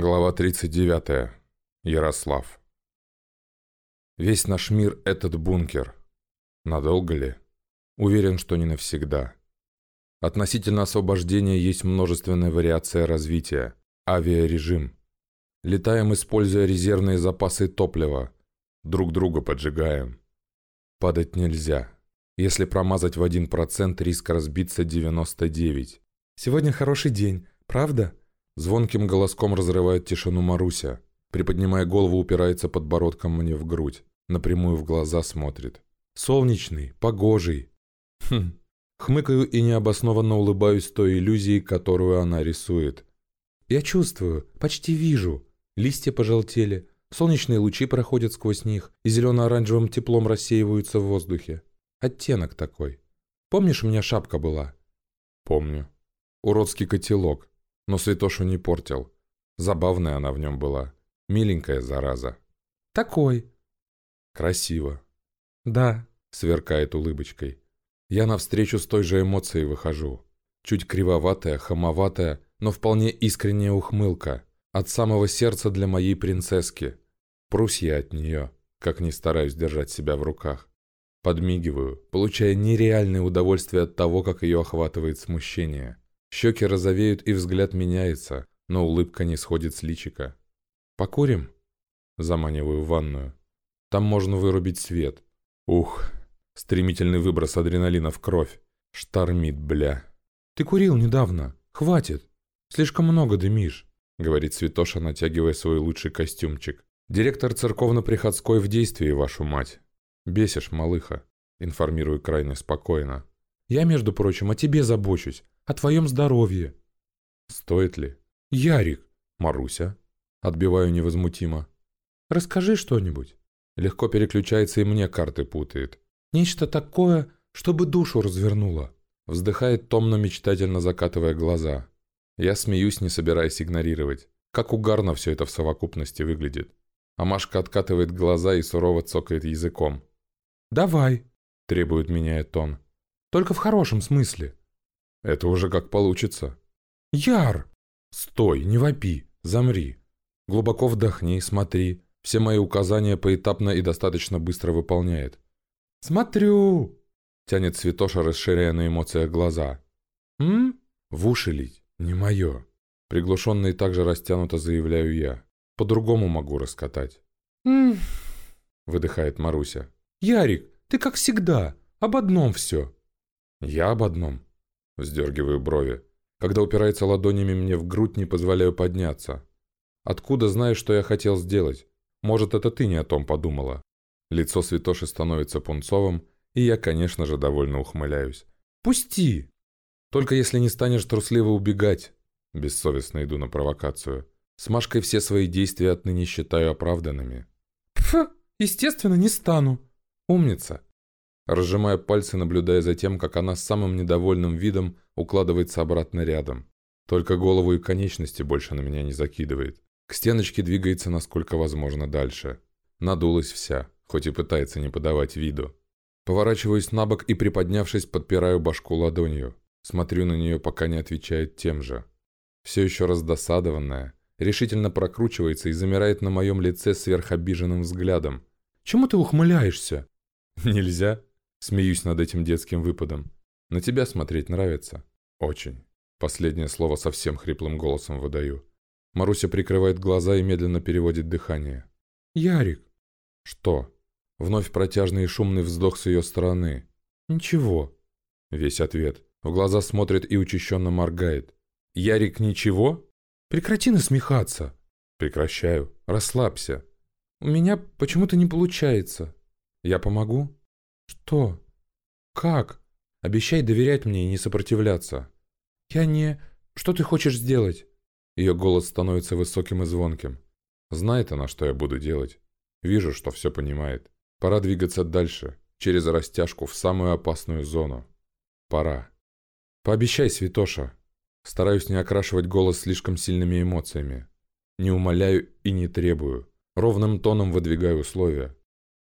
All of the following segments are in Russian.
Глава 39. Ярослав. Весь наш мир — этот бункер. Надолго ли? Уверен, что не навсегда. Относительно освобождения есть множественная вариация развития. Авиарежим. Летаем, используя резервные запасы топлива. Друг друга поджигаем. Падать нельзя. Если промазать в 1%, риск разбиться 99. «Сегодня хороший день, правда?» Звонким голоском разрывает тишину Маруся. Приподнимая голову, упирается подбородком мне в грудь. Напрямую в глаза смотрит. Солнечный, погожий. Хм. Хмыкаю и необоснованно улыбаюсь той иллюзии, которую она рисует. Я чувствую, почти вижу. Листья пожелтели, солнечные лучи проходят сквозь них и зелено-оранжевым теплом рассеиваются в воздухе. Оттенок такой. Помнишь, у меня шапка была? Помню. Уродский котелок но Святошу не портил. Забавная она в нем была. Миленькая зараза. «Такой». «Красиво». «Да», — сверкает улыбочкой. Я навстречу с той же эмоцией выхожу. Чуть кривоватая, хамоватая, но вполне искренняя ухмылка. От самого сердца для моей принцесски. Прусь я от нее, как не стараюсь держать себя в руках. Подмигиваю, получая нереальное удовольствие от того, как ее охватывает смущение. Щеки розовеют и взгляд меняется, но улыбка не сходит с личика. «Покурим?» Заманиваю в ванную. Там можно вырубить свет. Ух, стремительный выброс адреналина в кровь. Штормит, бля. «Ты курил недавно. Хватит. Слишком много дымишь», — говорит Святоша, натягивая свой лучший костюмчик. «Директор церковно-приходской в действии, вашу мать. Бесишь, малыха», — информирую крайне спокойно. «Я, между прочим, о тебе забочусь о твоем здоровье». «Стоит ли?» «Ярик!» «Маруся?» Отбиваю невозмутимо. «Расскажи что-нибудь». Легко переключается и мне карты путает. «Нечто такое, чтобы душу развернуло». Вздыхает томно-мечтательно закатывая глаза. Я смеюсь, не собираясь игнорировать. Как угарно все это в совокупности выглядит. А Машка откатывает глаза и сурово цокает языком. «Давай», — требует меняя тон. «Только в хорошем смысле». Это уже как получится. Яр! Стой, не вопи, замри. Глубоко вдохни, смотри. Все мои указания поэтапно и достаточно быстро выполняет. Смотрю! Тянет Святоша, расширяя на эмоциях глаза. М? В уши лить, не мое. Приглушенно и также растянуто заявляю я. По-другому могу раскатать. М? Выдыхает Маруся. Ярик, ты как всегда, об одном все. Я об одном. Вздергиваю брови. Когда упирается ладонями мне в грудь, не позволяю подняться. Откуда знаешь, что я хотел сделать? Может, это ты не о том подумала? Лицо святоши становится пунцовым, и я, конечно же, довольно ухмыляюсь. «Пусти!» «Только если не станешь трусливо убегать!» Бессовестно иду на провокацию. С Машкой все свои действия отныне считаю оправданными. «Пф, естественно, не стану!» «Умница!» Разжимая пальцы, наблюдая за тем, как она с самым недовольным видом укладывается обратно рядом. Только голову и конечности больше на меня не закидывает. К стеночке двигается насколько возможно дальше. Надулась вся, хоть и пытается не подавать виду. Поворачиваюсь на бок и, приподнявшись, подпираю башку ладонью. Смотрю на нее, пока не отвечает тем же. Все еще раздосадованная, решительно прокручивается и замирает на моем лице сверхобиженным взглядом. «Чему ты ухмыляешься?» «Нельзя?» Смеюсь над этим детским выпадом. На тебя смотреть нравится? Очень. Последнее слово совсем хриплым голосом выдаю. Маруся прикрывает глаза и медленно переводит дыхание. «Ярик!» «Что?» Вновь протяжный и шумный вздох с ее стороны. «Ничего». Весь ответ. В глаза смотрит и учащенно моргает. «Ярик, ничего?» «Прекрати насмехаться!» «Прекращаю. Расслабься». «У меня почему-то не получается». «Я помогу?» «Что? Как? Обещай доверять мне и не сопротивляться». «Я не... Что ты хочешь сделать?» Ее голос становится высоким и звонким. Знает она, что я буду делать. Вижу, что все понимает. Пора двигаться дальше, через растяжку, в самую опасную зону. Пора. Пообещай, Святоша. Стараюсь не окрашивать голос слишком сильными эмоциями. Не умоляю и не требую. Ровным тоном выдвигаю условия.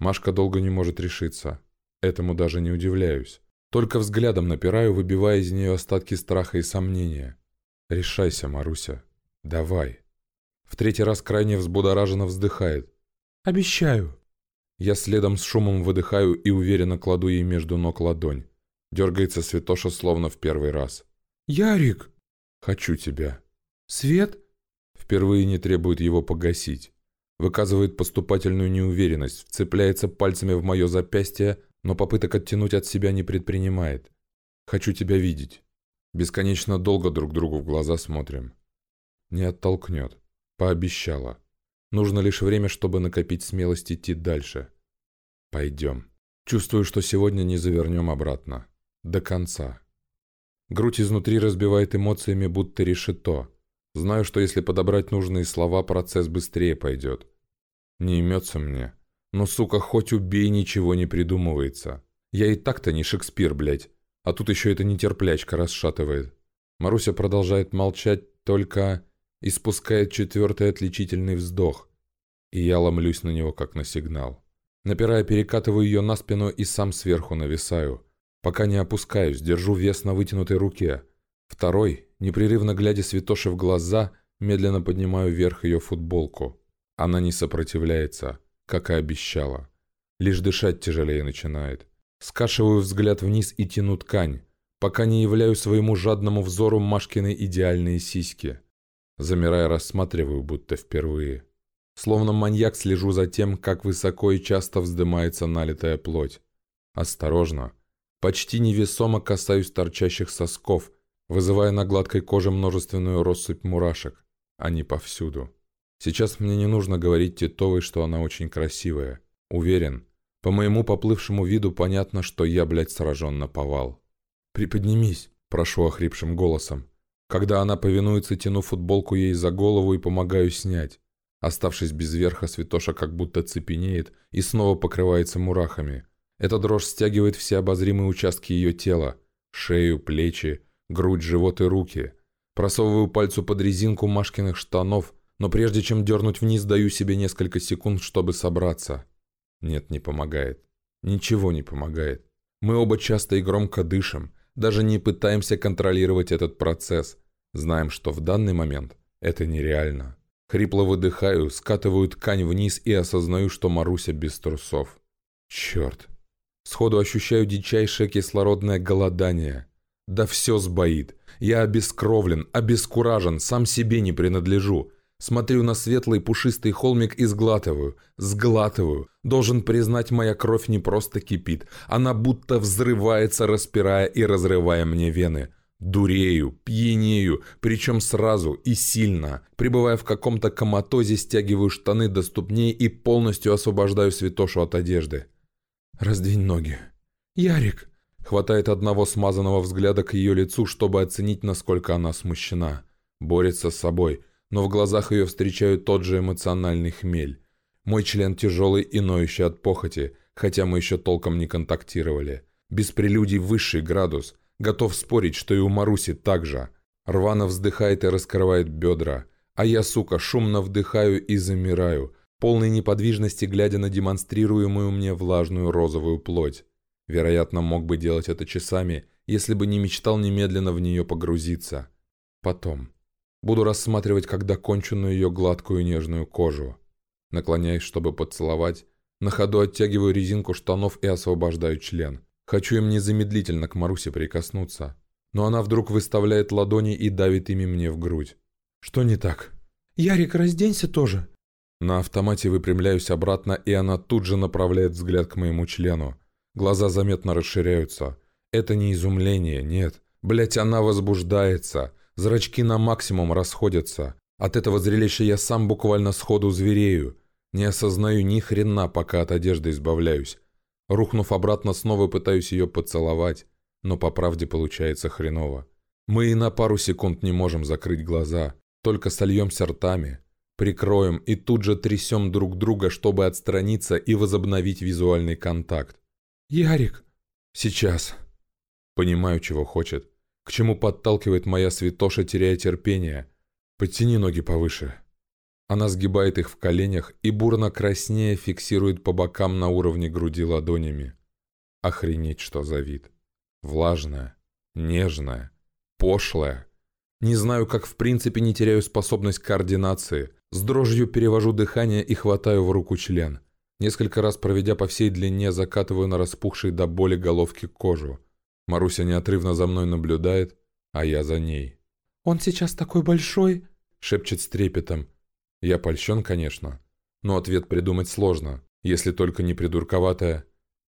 Машка долго не может решиться. Этому даже не удивляюсь. Только взглядом напираю, выбивая из нее остатки страха и сомнения. Решайся, Маруся. Давай. В третий раз крайне взбудораженно вздыхает. «Обещаю». Я следом с шумом выдыхаю и уверенно кладу ей между ног ладонь. Дергается Святоша словно в первый раз. «Ярик!» «Хочу тебя». «Свет?» Впервые не требует его погасить. Выказывает поступательную неуверенность, вцепляется пальцами в мое запястье, но попыток оттянуть от себя не предпринимает. «Хочу тебя видеть». Бесконечно долго друг другу в глаза смотрим. Не оттолкнет. Пообещала. Нужно лишь время, чтобы накопить смелость идти дальше. Пойдем. Чувствую, что сегодня не завернем обратно. До конца. Грудь изнутри разбивает эмоциями, будто решето. Знаю, что если подобрать нужные слова, процесс быстрее пойдет. Не имется мне. Но, сука, хоть убей, ничего не придумывается. Я и так-то не Шекспир, блядь. А тут еще эта нетерплячка расшатывает. Маруся продолжает молчать, только испускает четвертый отличительный вздох. И я ломлюсь на него, как на сигнал. Напирая, перекатываю ее на спину и сам сверху нависаю. Пока не опускаюсь, держу вес на вытянутой руке. Второй, непрерывно глядя Святоши в глаза, медленно поднимаю вверх ее футболку. Она не сопротивляется, как и обещала. Лишь дышать тяжелее начинает. Скашиваю взгляд вниз и тяну ткань, пока не являю своему жадному взору Машкины идеальные сиськи. Замирая, рассматриваю, будто впервые. Словно маньяк слежу за тем, как высоко и часто вздымается налитая плоть. Осторожно, Почти невесомо касаюсь торчащих сосков, вызывая на гладкой коже множественную россыпь мурашек. Они повсюду. Сейчас мне не нужно говорить Титовой, что она очень красивая. Уверен, по моему поплывшему виду понятно, что я, блядь, сражен на повал. «Приподнимись», – прошу охрипшим голосом. Когда она повинуется, тяну футболку ей за голову и помогаю снять. Оставшись без верха, святоша как будто цепенеет и снова покрывается мурахами. Эта дрожь стягивает все обозримые участки ее тела. Шею, плечи, грудь, живот и руки. Просовываю пальцу под резинку Машкиных штанов, но прежде чем дернуть вниз, даю себе несколько секунд, чтобы собраться. Нет, не помогает. Ничего не помогает. Мы оба часто и громко дышим, даже не пытаемся контролировать этот процесс. Знаем, что в данный момент это нереально. Хрипло выдыхаю, скатываю ткань вниз и осознаю, что Маруся без трусов. Черт. Сходу ощущаю дичайшее кислородное голодание. Да все сбоит. Я обескровлен, обескуражен, сам себе не принадлежу. Смотрю на светлый пушистый холмик и сглатываю, сглатываю. Должен признать, моя кровь не просто кипит. Она будто взрывается, распирая и разрывая мне вены. Дурею, пьянею, причем сразу и сильно. Прибывая в каком-то коматозе, стягиваю штаны до ступней и полностью освобождаю святошу от одежды. «Раздвинь ноги». «Ярик!» Хватает одного смазанного взгляда к ее лицу, чтобы оценить, насколько она смущена. Борется с собой, но в глазах ее встречаю тот же эмоциональный хмель. Мой член тяжелый и ноющий от похоти, хотя мы еще толком не контактировали. Без прелюдий высший градус. Готов спорить, что и у Маруси так же. Рвано вздыхает и раскрывает бедра. А я, сука, шумно вдыхаю и замираю – полной неподвижности глядя на демонстрируемую мне влажную розовую плоть. Вероятно, мог бы делать это часами, если бы не мечтал немедленно в нее погрузиться. Потом. Буду рассматривать как доконченную ее гладкую нежную кожу. Наклоняюсь, чтобы поцеловать. На ходу оттягиваю резинку штанов и освобождаю член. Хочу им незамедлительно к Марусе прикоснуться. Но она вдруг выставляет ладони и давит ими мне в грудь. Что не так? «Ярик, разденься тоже!» На автомате выпрямляюсь обратно, и она тут же направляет взгляд к моему члену. Глаза заметно расширяются. Это не изумление, нет. Блять, она возбуждается. Зрачки на максимум расходятся. От этого зрелища я сам буквально сходу зверею. Не осознаю ни хрена, пока от одежды избавляюсь. Рухнув обратно, снова пытаюсь ее поцеловать. Но по правде получается хреново. Мы и на пару секунд не можем закрыть глаза. Только сольемся ртами. Прикроем и тут же трясем друг друга, чтобы отстраниться и возобновить визуальный контакт. «Ярик!» «Сейчас!» Понимаю, чего хочет. К чему подталкивает моя святоша, теряя терпение. Подтяни ноги повыше. Она сгибает их в коленях и бурно краснее фиксирует по бокам на уровне груди ладонями. Охренеть, что за вид. Влажная, нежная, пошлая. Не знаю, как в принципе не теряю способность координации. С дрожью перевожу дыхание и хватаю в руку член. Несколько раз проведя по всей длине, закатываю на распухшей до боли головки кожу. Маруся неотрывно за мной наблюдает, а я за ней. «Он сейчас такой большой!» — шепчет с трепетом. Я польщен, конечно, но ответ придумать сложно, если только не придурковатое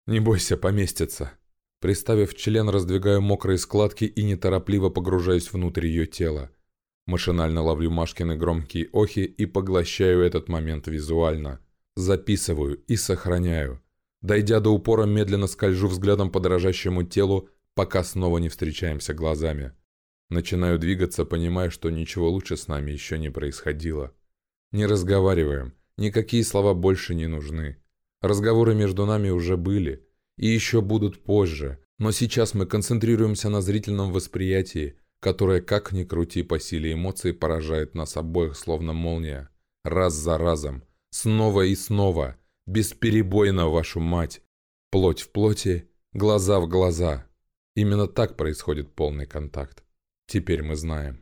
«Не бойся, поместится». Приставив член, раздвигаю мокрые складки и неторопливо погружаюсь внутрь ее тела. Машинально ловлю Машкины громкие охи и поглощаю этот момент визуально. Записываю и сохраняю. Дойдя до упора, медленно скольжу взглядом по дрожащему телу, пока снова не встречаемся глазами. Начинаю двигаться, понимая, что ничего лучше с нами еще не происходило. Не разговариваем, никакие слова больше не нужны. Разговоры между нами уже были, и еще будут позже, но сейчас мы концентрируемся на зрительном восприятии, которое, как ни крути по силе эмоций, поражает нас обоих словно молния. Раз за разом, снова и снова, бесперебойно, вашу мать. Плоть в плоти, глаза в глаза. Именно так происходит полный контакт. Теперь мы знаем.